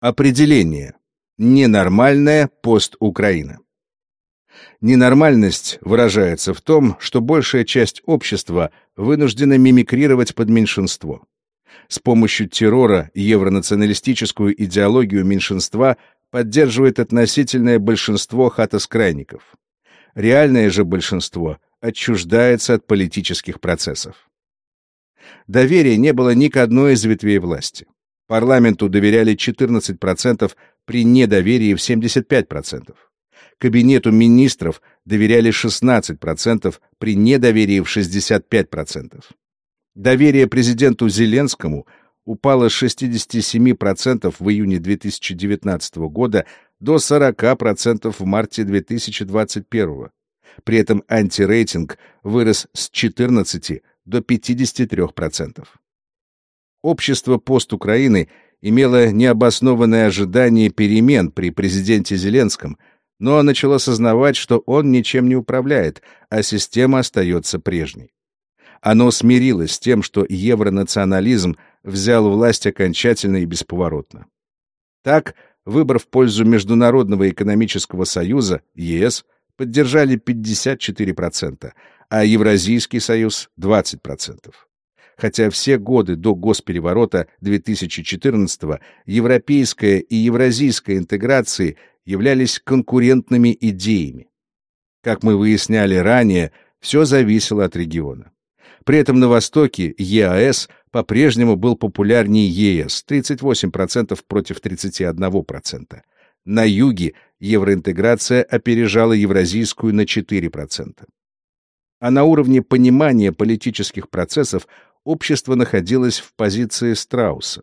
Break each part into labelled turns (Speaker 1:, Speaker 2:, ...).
Speaker 1: Определение. Ненормальная пост-Украина. Ненормальность выражается в том, что большая часть общества вынуждена мимикрировать под меньшинство. С помощью террора евронационалистическую идеологию меньшинства поддерживает относительное большинство хатоскрайников. Реальное же большинство отчуждается от политических процессов. Доверия не было ни к одной из ветвей власти. Парламенту доверяли 14% при недоверии в 75%. Кабинету министров доверяли 16% при недоверии в 65%. Доверие президенту Зеленскому упало с 67% в июне 2019 года до 40% в марте 2021. При этом антирейтинг вырос с 14 до 53%. Общество пост-Украины имело необоснованное ожидание перемен при президенте Зеленском, но начало сознавать, что он ничем не управляет, а система остается прежней. Оно смирилось с тем, что евронационализм взял власть окончательно и бесповоротно. Так, выбор в пользу Международного экономического союза, ЕС, поддержали 54%, а Евразийский союз — 20%. Хотя все годы до госпереворота 2014-го европейская и евразийская интеграции являлись конкурентными идеями. Как мы выясняли ранее, все зависело от региона. При этом на Востоке ЕАЭС по-прежнему был популярнее ЕС 38% против 31%. На юге евроинтеграция опережала евразийскую на 4%. А на уровне понимания политических процессов общество находилось в позиции страуса.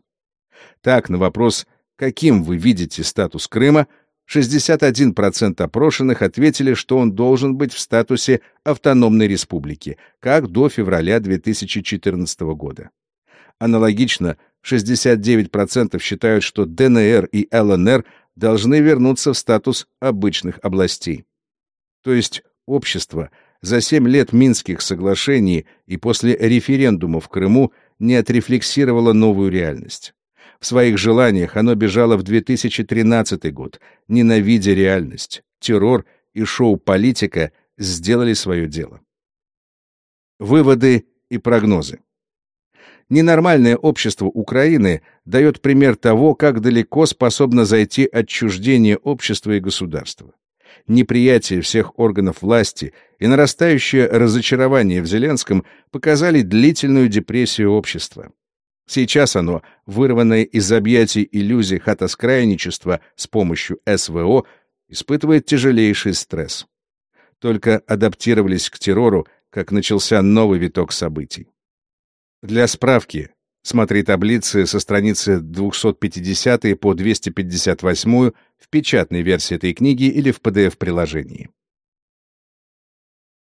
Speaker 1: Так, на вопрос «Каким вы видите статус Крыма?» 61% опрошенных ответили, что он должен быть в статусе автономной республики, как до февраля 2014 года. Аналогично, 69% считают, что ДНР и ЛНР должны вернуться в статус обычных областей. То есть общество за 7 лет Минских соглашений и после референдума в Крыму не отрефлексировало новую реальность. В своих желаниях оно бежало в 2013 год, ненавидя реальность. Террор и шоу-политика сделали свое дело. Выводы и прогнозы. Ненормальное общество Украины дает пример того, как далеко способно зайти отчуждение общества и государства. Неприятие всех органов власти и нарастающее разочарование в Зеленском показали длительную депрессию общества. Сейчас оно, вырванное из объятий иллюзий хатоскрайничества с помощью СВО, испытывает тяжелейший стресс. Только адаптировались к террору, как начался новый виток событий. Для справки, смотри таблицы со страницы 250 по 258 в печатной версии этой книги или в PDF-приложении.